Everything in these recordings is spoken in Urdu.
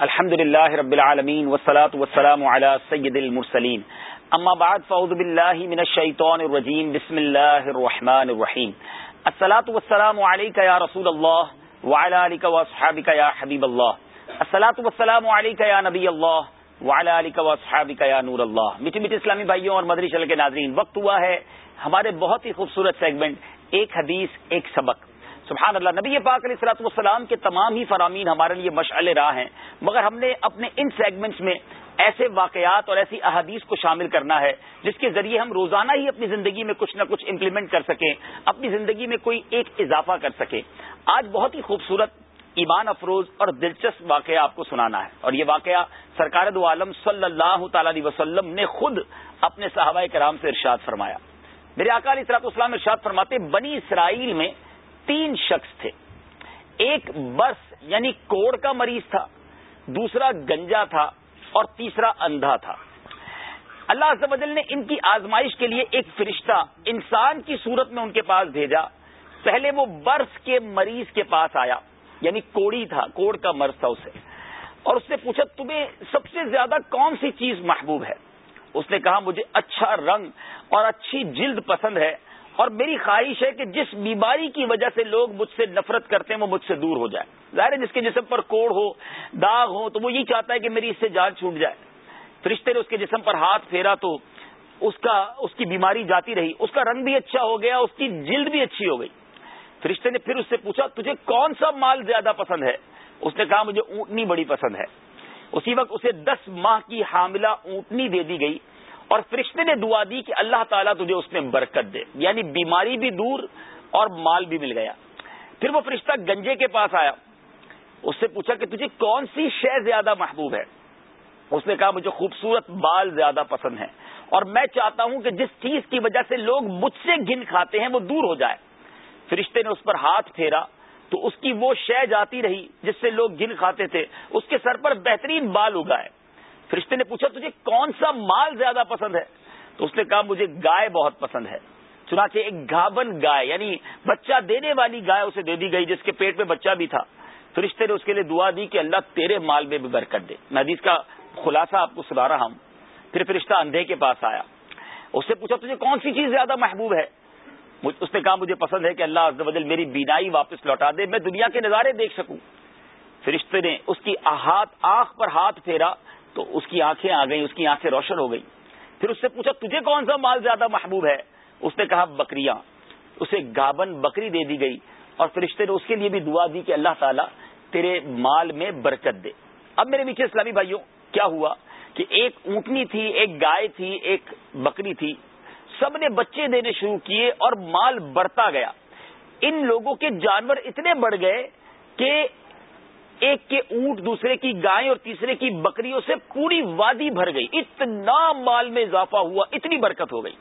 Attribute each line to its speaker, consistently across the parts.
Speaker 1: الحمد للہ رب العالمین وسلاۃ وسلام علی سید المرسلین. اما بعد، فاعوذ باللہ من الشیطان الرجیم، بسم اللہ الرحمن الرحیم. الصلاۃ والسلام علیک یا رسول اللہ وعلى آلك واصحابك يا حبیب اللہ. الصلاۃ والسلام علیک یا نبی اللہ وعلى آلك واصحابك یا نور اللہ. میٹھے میٹھے اسلامی بھائیوں اور مدری چل کے ناظرین، وقت ہوا ہے ہمارے بہت ہی خوبصورت سیگمنٹ ایک حدیث، ایک سبق۔ سبحان اللہ، نبی پاک علیہ السلاط والسلام کے تمام ہی فرامین ہمارے لیے مشعل راہ ہیں، مگر ہم نے اپنے ان سیگمنٹس میں ایسے واقعات اور ایسی احادیث کو شامل کرنا ہے، جس کے ذریعے ہم روزانہ ہی اپنی زندگی میں کچھ نہ کچھ امپلیمنٹ کر سکیں، اپنی زندگی میں کوئی ایک اضافہ کر سکیں۔ آج بہت ہی خوبصورت ایمان افروز اور دلچسپ واقعہ آپ کو سنانا ہے۔ اور یہ واقعہ سرکار دو عالم صلی اللہ تعالی علیہ وسلم نے خود اپنے صحابہ کرام سے ارشاد فرمایا۔ میرے اکال اصلاط اسلام ارشاد فرماتے بنی اسرائیل میں تین شخص تھے۔ ایک برس یعنی کوڑ کا مریض تھا، دوسرا گنجا تھا اور تیسرا اندھا تھا۔ اللہ عز نے ان کی آزمائش کے لیے ایک فرشتہ انسان کی صورت میں ان کے پاس بھیجا۔ پہلے وہ برس کے مریض کے پاس آیا یعنی کوڑی تھا، کوڑ کا مرض تھا اسے۔ اور اس نے پوچھا، تمہیں سب سے زیادہ کون سی چیز محبوب ہے؟ اس نے کہا مجھے اچھا رنگ اور اچھی جلد پسند ہے اور میری خواہش ہے کہ جس بیماری کی وجہ سے لوگ مجھ سے نفرت کرتے ہیں وہ مجھ سے دور ہو جائے۔ ظاہر ہے جس کے جسم پر کوڑ ہو، داغ ہو، تو وہ یہ چاہتا ہے کہ میری اس سے جان چھوٹ جائے۔ فرشتے نے اس کے جسم پر ہاتھ پھیرا تو اس کا، اس کی بیماری جاتی رہی۔ اس کا رنگ بھی اچھا ہو گیا، اس کی جلد بھی اچھی ہو گئی۔ فرشتے نے پھر اس سے پوچھا، تجھے کون سا مال زیادہ پسند ہے؟ اس نے کہا مجھے اونٹنی بڑی پسند ہے۔ اسی وقت اسے دس ماہ کی حاملہ اونٹنی دے دی گئی اور فرشتے نے دعا دی کہ اللہ تعالیٰ تجھے اس میں برکت دے۔ یعنی بیماری بھی دور اور مال بھی مل گیا۔ پھر وہ فرشتہ گنجے کے پاس آیا۔ اس سے پوچھا کہ تجھے کون سی شے زیادہ محبوب ہے؟ اس نے کہا، مجھے خوبصورت بال زیادہ پسند ہے اور میں چاہتا ہوں کہ جس چیز کی وجہ سے لوگ مجھ سے گن کھاتے ہیں وہ دور ہو جائے۔ فرشتے نے اس پر ہاتھ پھیرا۔ تو اس کی وہ شے جاتی رہی جس سے لوگ گن کھاتے تھے۔ اس کے سر پر بہترین بال اگائے۔ فرشتے نے پوچھا، تجھے کون سا مال زیادہ پسند ہے؟ تو اس نے کہا، مجھے گائے بہت پسند ہے۔ چنانچہ ایک گابن گائے یعنی بچہ دینے والی گائے اسے دے دی گئی، جس کے پیٹ میں بچہ بھی تھا۔ فرشتے نے اس کے لیے دعا دی کہ اللہ تیرے مال میں بھی برکت دے۔ میں حدیث کا خلاصہ آپ کو سنا رہا ہوں۔ پھر فرشتہ اندھے کے پاس آیا۔ اس سے پوچھا، تجھے کون سی چیز زیادہ محبوب ہے؟ اس نے کہا مجھے پسند ہے کہ اللہ عز و جل میری بینائی واپس لوٹا دے، میں دنیا کے نظارے دیکھ سکوں۔ فرشتے نے اس کی ہاتھ آنکھ پر ہاتھ پھیرا تو اس کی آنکھیں آ گئیں، اس کی آنکھیں روشن ہو گئی پھر اس سے پوچھا، تجھے کون سا مال زیادہ محبوب ہے؟ اس نے کہا، بکریاں۔ اسے گابن بکری دے دی گئی اور فرشتے نے اس کے لیے بھی دعا دی کہ اللہ تعالیٰ تیرے مال میں برکت دے۔ اب میرے میٹھے اسلامی بھائیوں، کیا ہوا کہ ایک اونٹنی تھی، ایک گائے تھی، ایک بکری تھی۔ سب نے بچے دینے شروع کیے اور مال بڑھتا گیا۔ ان لوگوں کے جانور اتنے بڑھ گئے کہ ایک کے اونٹ، دوسرے کی گائے اور تیسرے کی بکریوں سے پوری وادی بھر گئی۔ اتنا مال میں اضافہ ہوا، اتنی برکت ہو گئی۔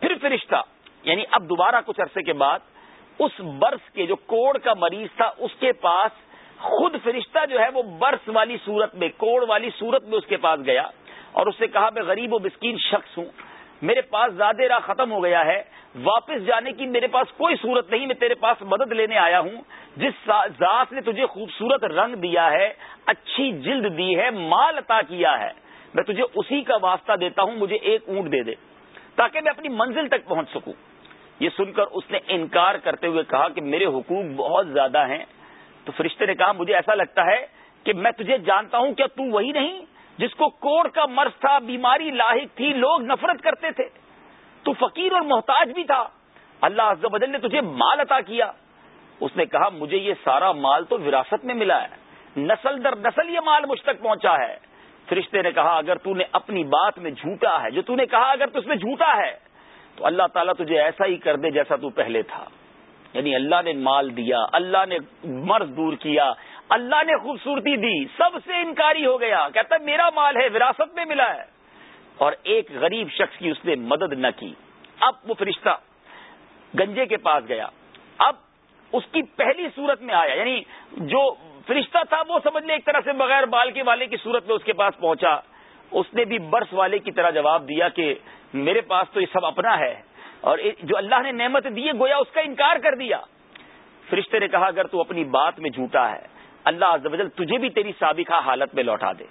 Speaker 1: پھر فرشتہ یعنی اب دوبارہ کچھ عرصے کے بعد، اس برس کے جو کوڑ کا مریض تھا، اس کے پاس خود فرشتہ جو ہے وہ برس والی صورت میں، کوڑ والی صورت میں اس کے پاس گیا اور اس سے کہا، میں غریب و مسکین شخص ہوں۔ میرے پاس زیادہ راہ ختم ہو گیا ہے۔ واپس جانے کی میرے پاس کوئی صورت نہیں، میں تیرے پاس مدد لینے آیا ہوں۔ جس ذات نے تجھے خوبصورت رنگ دیا ہے، اچھی جلد دی ہے، مال عطا کیا ہے۔ میں تجھے اسی کا واسطہ دیتا ہوں، مجھے ایک اونٹ دے دے، تاکہ میں اپنی منزل تک پہنچ سکوں۔ یہ سن کر اس نے انکار کرتے ہوئے کہا کہ میرے حقوق بہت زیادہ ہیں۔ تو فرشتے نے کہا، مجھے ایسا لگتا ہے کہ میں تجھے جانتا ہوں، کیا تو وہی نہیں؟ جس کو کوڑ کا مرض تھا، بیماری لاحق تھی، لوگ نفرت کرتے تھے۔ تو فقیر اور محتاج بھی تھا۔ اللہ عز و جل نے تجھے مال عطا کیا۔ اس نے کہا، مجھے یہ سارا مال تو وراثت میں ملا ہے۔ نسل در نسل یہ مال مجھ تک پہنچا ہے۔ فرشتے نے کہا، اگر تو نے اپنی بات میں جھوٹا ہے، جو تو نے کہا، اگر تو اس میں جھوٹا ہے، تو اللہ تعالیٰ تجھے ایسا ہی کر دے جیسا تو پہلے تھا۔ یعنی اللہ نے مال دیا، اللہ نے مرض دور کیا اللہ نے خوبصورتی دی، سب سے انکاری ہو گیا۔ کہتا ہے، میرا مال ہے، وراثت میں ملا ہے۔ اور ایک غریب شخص کی اس نے مدد نہ کی۔ اب وہ فرشتہ گنجے کے پاس گیا۔ اب اس کی پہلی صورت میں آیا۔ یعنی جو فرشتہ تھا، وہ سمجھ لے ایک طرح سے بغیر بال کے والے کی صورت میں اس کے پاس پہنچا۔ اس نے بھی برس والے کی طرح جواب دیا کہ، میرے پاس تو یہ سب اپنا ہے۔ اور جو اللہ نے نعمت دی گویا اس کا انکار کر دیا۔ فرشتے نے کہا، اگر تو اپنی بات میں جھوٹا ہے اللہ عز و جل تجھے بھی تیری سابقہ حالت میں لوٹا دے۔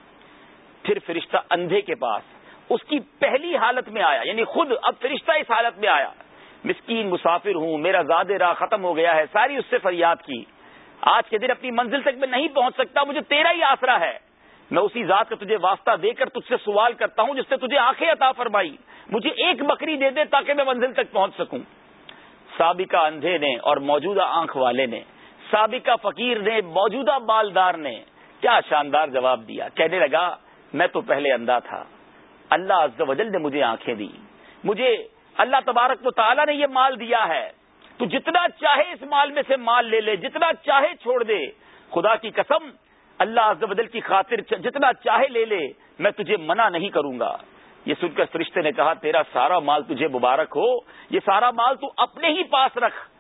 Speaker 1: پھر فرشتہ اندھے کے پاس اس کی پہلی حالت میں آیا یعنی خود اب فرشتہ اس حالت میں آیا۔ مسکین مسافر ہوں، میرا زیادہ راہ ختم ہو گیا ہے، ساری اس سے فریاد کی۔ آج کے دن اپنی منزل تک میں نہیں پہنچ سکتا، مجھے تیرا ہی آسرا ہے۔ میں اسی ذات کا تجھے واسطہ دے کر تجھ سے سوال کرتا ہوں، جس سے تجھے آنکھیں عطا فرمائی۔ مجھے ایک بکری دے دے تاکہ میں منزل تک پہنچ سکوں۔ سابقہ اندھے نے اور موجودہ آنکھ والے نے سابقہ فقیر نے، موجودہ بالدار نے کیا شاندار جواب دیا۔ کہنے لگا، میں تو پہلے اندھا تھا۔ اللہ عز و جل نے مجھے آنکھیں دی مجھے اللہ تبارک و تعالیٰ نے یہ مال دیا ہے۔ تو جتنا چاہے اس مال میں سے مال لے لے، جتنا چاہے چھوڑ دے۔ خدا کی قسم، اللہ عز و جل کی خاطر جتنا چاہے لے لے، میں تجھے منع نہیں کروں گا۔ یہ سن کر فرشتے نے کہا، تیرا سارا مال تجھے مبارک ہو، یہ سارا مال تو اپنے ہی پاس رکھ۔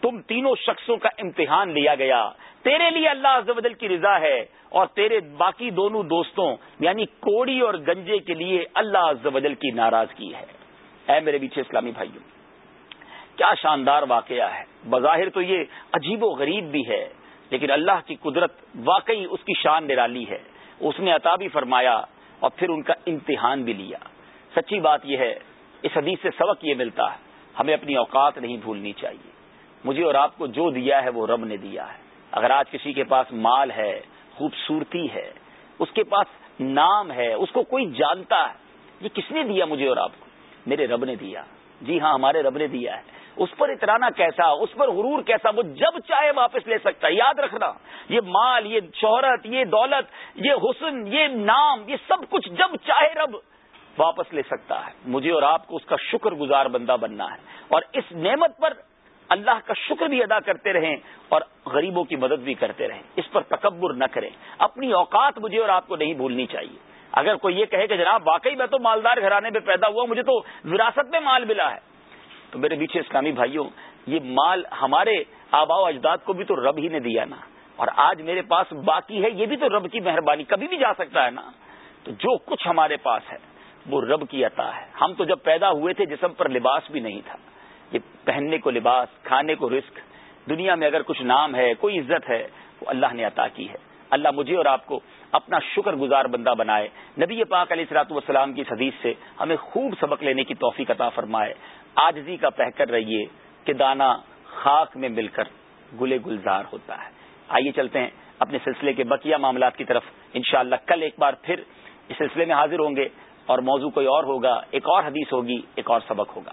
Speaker 1: تم تینوں شخصوں کا امتحان لیا گیا۔ تیرے لیے اللہ عز و جل کی رضا ہے اور تیرے باقی دونوں دوستوں یعنی کوڑی اور گنجے کے لیے اللہ عز و جل کی ناراضگی ہے۔ اے میرے پیچھے اسلامی بھائیوں کیا شاندار واقعہ ہے۔ بظاہر تو یہ عجیب و غریب بھی ہے، لیکن اللہ کی قدرت واقعی اس کی شان نرالی ہے۔ اس نے عطا بھی فرمایا اور پھر ان کا امتحان بھی لیا۔ سچی بات یہ ہے، اس حدیث سے سبق یہ ملتا ہے، ہمیں اپنی اوقات نہیں بھولنی چاہیے۔ مجھے اور آپ کو جو دیا ہے وہ رب نے دیا ہے۔ اگر آج کسی کے پاس مال ہے، خوبصورتی ہے، اس کے پاس نام ہے، اس کو کوئی جانتا ہے، یہ کس نے دیا مجھے اور آپ کو؟ میرے رب نے دیا۔ جی ہاں ہمارے رب نے دیا ہے۔ اس پر اترانا کیسا، اس پر غرور کیسا، وہ جب چاہے واپس لے سکتا ہے۔ یاد رکھنا، یہ مال، یہ شہرت، یہ دولت، یہ حسن، یہ نام، یہ سب کچھ جب چاہے رب واپس لے سکتا ہے۔ مجھے اور آپ کو اس کا شکر گزار بندہ بننا ہے۔ اور اس نعمت پر اللہ کا شکر بھی ادا کرتے رہیں اور غریبوں کی مدد بھی کرتے رہیں۔ اس پر تکبر نہ کریں۔ اپنی اوقات مجھے اور آپ کو نہیں بھولنی چاہیے۔ اگر کوئی یہ کہے کہ جناب واقعی میں تو مالدار گھرانے میں پیدا ہوا مجھے تو وراثت میں مال ملا ہے۔ تو میرے پیچھے اسلامی بھائیوں، یہ مال ہمارے آبا و اجداد کو بھی تو رب ہی نے دیا نا۔ اور آج میرے پاس باقی ہے، یہ بھی تو رب کی مہربانی، کبھی بھی جا سکتا ہے نا۔ تو جو کچھ ہمارے پاس ہے، وہ رب کی عطا ہے۔ ہم تو جب پیدا ہوئے تھے، جسم پر لباس بھی نہیں تھا۔ یہ پہننے کو لباس، کھانے کو رزق، دنیا میں اگر کچھ نام ہے، کوئی عزت ہے، وہ اللہ نے عطا کی ہے۔ اللہ مجھے اور آپ کو اپنا شکر گزار بندہ بنائے۔ نبی پاک علیہ سلاۃ والسلام کی حدیث سے ہمیں خوب سبق لینے کی توفیق عطا فرمائے۔ آجزی کا پہ کر رہیے کہ دانا خاک میں مل کر گلے گلزار ہوتا ہے۔ آئیے چلتے ہیں اپنے سلسلے کے بقیہ معاملات کی طرف۔ انشاءاللہ کل ایک بار پھر اس سلسلے میں حاضر ہوں گے اور موضوع کوئی اور ہوگا، ایک اور حدیث ہوگی، ایک اور سبق ہوگا۔